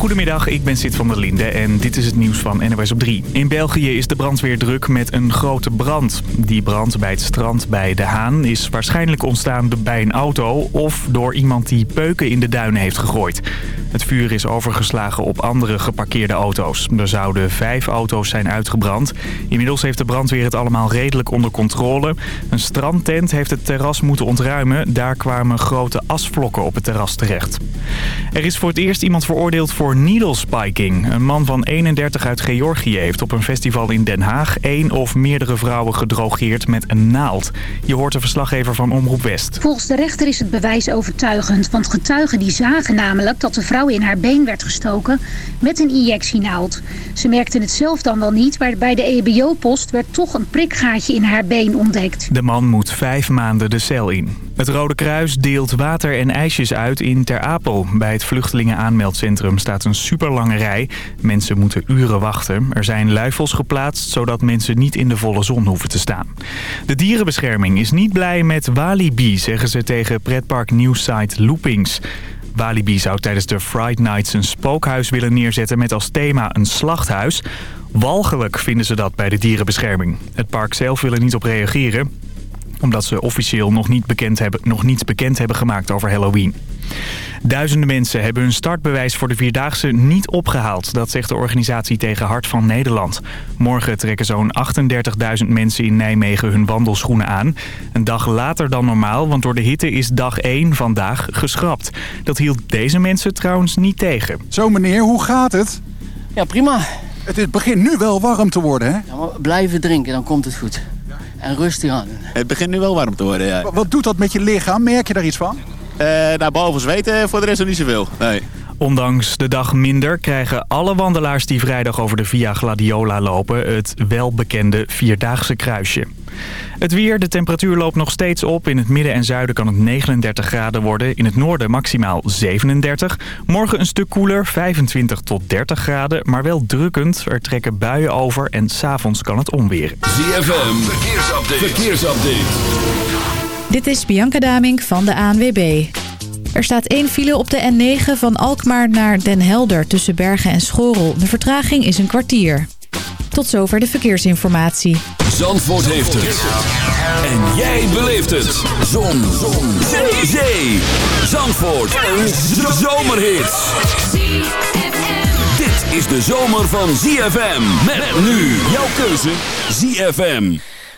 Goedemiddag, ik ben Sid van der Linde en dit is het nieuws van NOS op 3. In België is de brandweer druk met een grote brand. Die brand bij het strand bij De Haan is waarschijnlijk ontstaan bij een auto... of door iemand die peuken in de duinen heeft gegooid. Het vuur is overgeslagen op andere geparkeerde auto's. Er zouden vijf auto's zijn uitgebrand. Inmiddels heeft de brandweer het allemaal redelijk onder controle. Een strandtent heeft het terras moeten ontruimen. Daar kwamen grote asvlokken op het terras terecht. Er is voor het eerst iemand veroordeeld voor needle spiking. Een man van 31 uit Georgië heeft op een festival in Den Haag... één of meerdere vrouwen gedrogeerd met een naald. Je hoort de verslaggever van Omroep West. Volgens de rechter is het bewijs overtuigend. Want getuigen die zagen namelijk dat de vrouw in haar been werd gestoken met een injectienaald. Ze merkten het zelf dan wel niet, maar bij de EHBO-post werd toch een prikgaatje in haar been ontdekt. De man moet vijf maanden de cel in. Het Rode Kruis deelt water en ijsjes uit in Ter Apel. Bij het vluchtelingenaanmeldcentrum staat een superlange rij. Mensen moeten uren wachten. Er zijn luifels geplaatst, zodat mensen niet in de volle zon hoeven te staan. De dierenbescherming is niet blij met Walibi, zeggen ze tegen pretpark nieuwsite Loopings. Walibi zou tijdens de Fright Nights een spookhuis willen neerzetten met als thema een slachthuis. Walgelijk vinden ze dat bij de dierenbescherming. Het park zelf wil er niet op reageren omdat ze officieel nog, niet bekend hebben, nog niets bekend hebben gemaakt over Halloween. Duizenden mensen hebben hun startbewijs voor de Vierdaagse niet opgehaald. Dat zegt de organisatie tegen Hart van Nederland. Morgen trekken zo'n 38.000 mensen in Nijmegen hun wandelschoenen aan. Een dag later dan normaal, want door de hitte is dag 1 vandaag geschrapt. Dat hield deze mensen trouwens niet tegen. Zo meneer, hoe gaat het? Ja, prima. Het begint nu wel warm te worden, hè? Ja, maar blijven drinken, dan komt het goed. En rustig aan. Het begint nu wel warm te worden, ja. Wat doet dat met je lichaam? Merk je daar iets van? Uh, nou, behalve zweten voor de rest nog niet zoveel. Nee. Ondanks de dag minder krijgen alle wandelaars die vrijdag over de Via Gladiola lopen... het welbekende Vierdaagse kruisje. Het weer, de temperatuur loopt nog steeds op. In het midden en zuiden kan het 39 graden worden. In het noorden maximaal 37. Morgen een stuk koeler, 25 tot 30 graden. Maar wel drukkend. Er trekken buien over en s'avonds kan het onweren. ZFM, verkeersupdate. verkeersupdate. Dit is Bianca Damink van de ANWB. Er staat één file op de N9 van Alkmaar naar Den Helder tussen Bergen en Schorel. De vertraging is een kwartier. Tot zover de verkeersinformatie. Zandvoort heeft het. En jij beleeft het. Zon. Zon. Zee. Zee. Zandvoort. Een zomerhit. Dit is de zomer van ZFM. Met nu jouw keuze ZFM.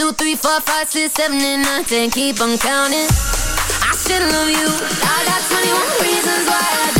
two, three, four, five, six, seven, and nine, ten. Keep on counting. I still love you. I got 21 reasons why I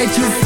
night you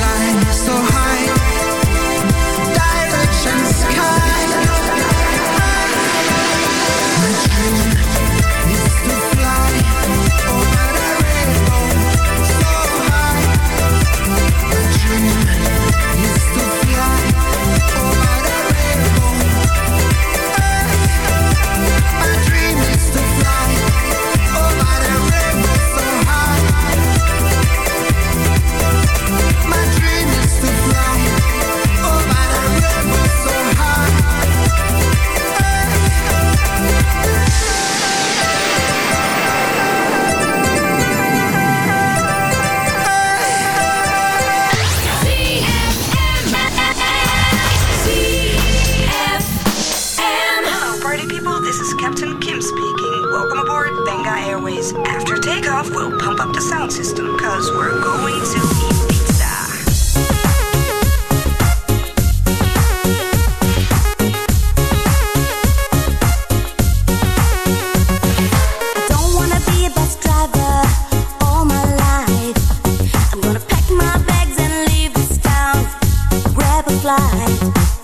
flight,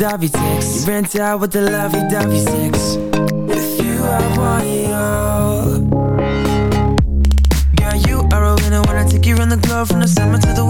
Lovey-dovey sex. You rent out with the lovey-dovey sex. With you, I want it all. Girl, you are a winner when I take you around the globe from the summer to the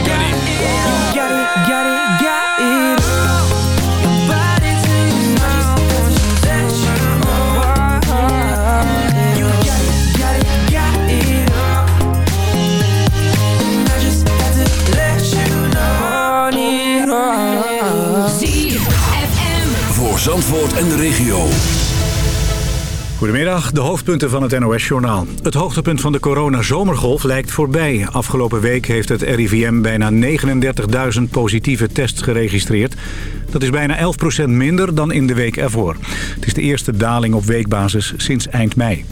En de regio. Goedemiddag, de hoofdpunten van het NOS-journaal. Het hoogtepunt van de corona-zomergolf lijkt voorbij. Afgelopen week heeft het RIVM bijna 39.000 positieve tests geregistreerd. Dat is bijna 11% minder dan in de week ervoor. Het is de eerste daling op weekbasis sinds eind mei.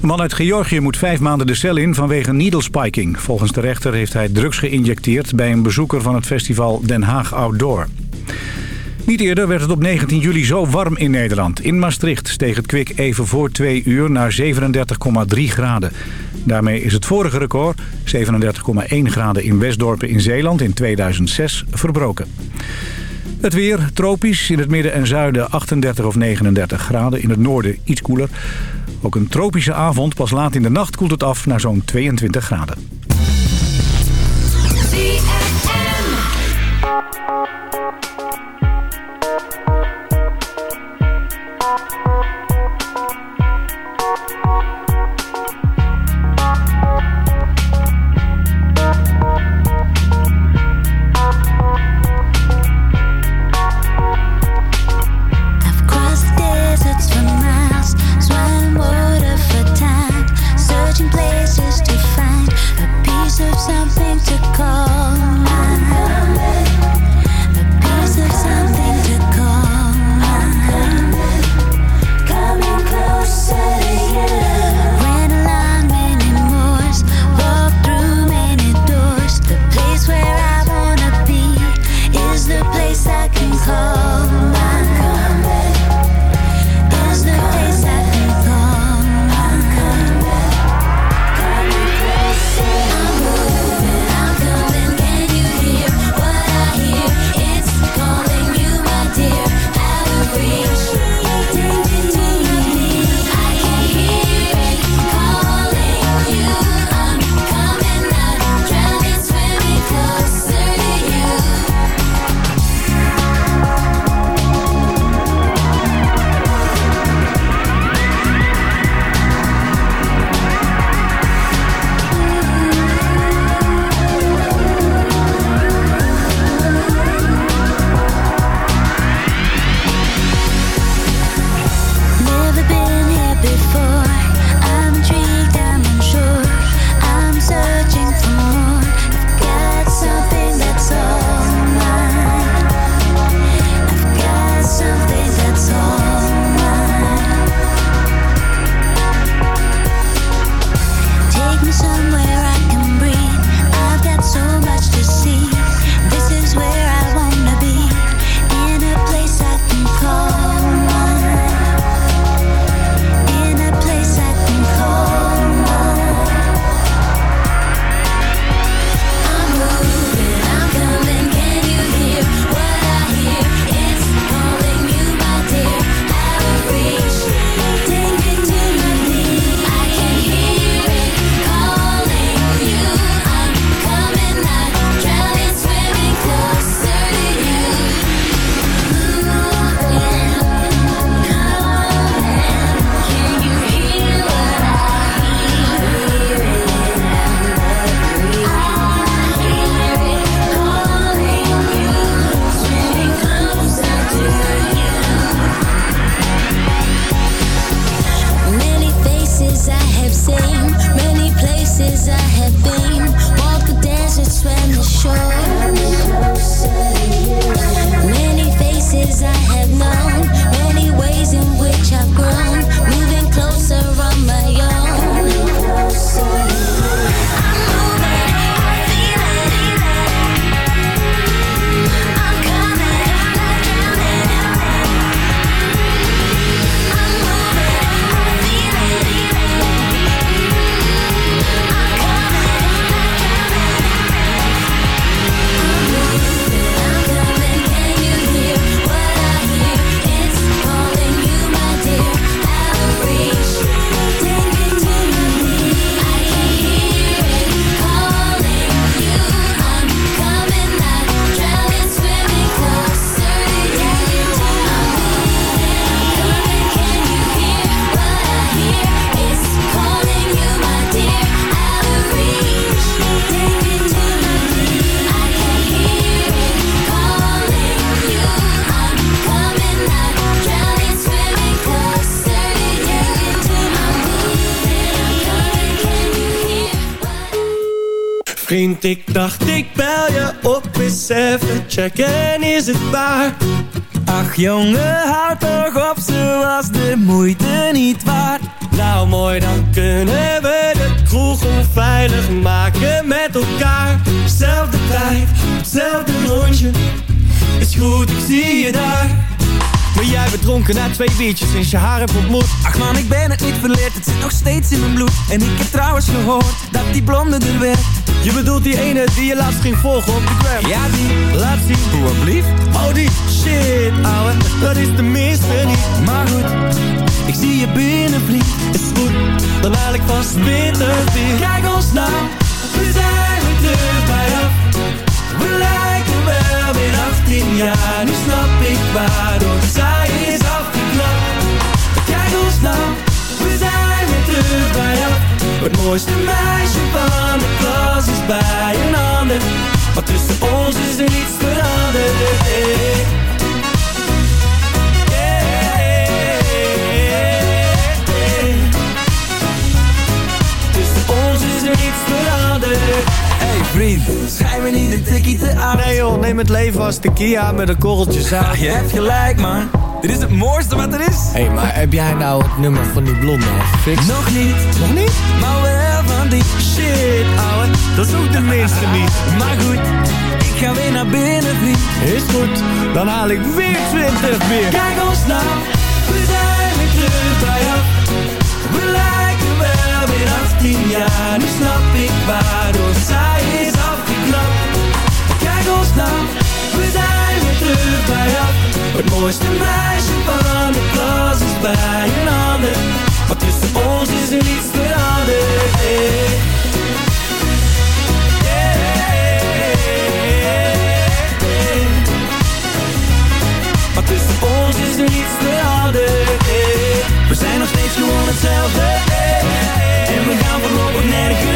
Een man uit Georgië moet vijf maanden de cel in vanwege needle spiking. Volgens de rechter heeft hij drugs geïnjecteerd bij een bezoeker van het festival Den Haag Outdoor. Niet eerder werd het op 19 juli zo warm in Nederland. In Maastricht steeg het kwik even voor twee uur naar 37,3 graden. Daarmee is het vorige record, 37,1 graden in Westdorpen in Zeeland in 2006, verbroken. Het weer tropisch, in het midden en zuiden 38 of 39 graden. In het noorden iets koeler. Ook een tropische avond, pas laat in de nacht koelt het af naar zo'n 22 graden. Vriend, ik dacht ik bel je op eens even checken, is het waar? Ach jongen, houd toch op, ze was de moeite niet waard. Nou mooi, dan kunnen we de kroeg onveilig maken met elkaar. Zelfde tijd, hetzelfde rondje Is goed, ik zie je daar Maar jij bent dronken na twee biertjes sinds je haar hebt ontmoet Ach man, ik ben het niet verleerd, het zit nog steeds in mijn bloed. En ik heb trouwens gehoord dat die blonde er werd. Je bedoelt die ene die je laatst ging volgen op de gram? Ja die, Laat zien. Hoe blieft? Oh die, shit ouwe, dat is de minste niet. Maar goed, ik zie je binnen vriend Is goed, dan haal ik vast binnen Kijk ons nou, we zijn terug bij af. We 18 jaar Nu snap ik waardoor zij is afgeknapt. Kijk ons nou, we zijn weer terug bij af. Het mooiste meisje van de klas is bij een ander. Maar tussen ons is er niets veranderd. Hey. Tussen ons is er niets veranderd Vriend, schijn me niet een tikkie te aan. Nee joh, neem het leven als tequila met een korreltje zout Je hebt gelijk man, dit is het mooiste wat er is. Hé, hey, maar heb jij nou het nummer van die blonde gefixt? Nog niet, Nog niet? maar wel van die Shit, ouwe, dat is ook de minste niet. Maar goed, ik ga weer naar binnen vriend. Is goed, dan haal ik weer 20 bier. Kijk ons nou, we zijn weer terug bij af We lijken wel weer 18 jaar. Nu snap ik waardoor Het mooiste meisje van de klas is bij een ander Maar tussen ons is er niets veranderd hey. Maar tussen ons is er niets veranderd. We zijn nog steeds gewoon hetzelfde. En we gaan voorlopig nergens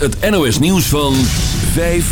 Eerst het NOS nieuws van 5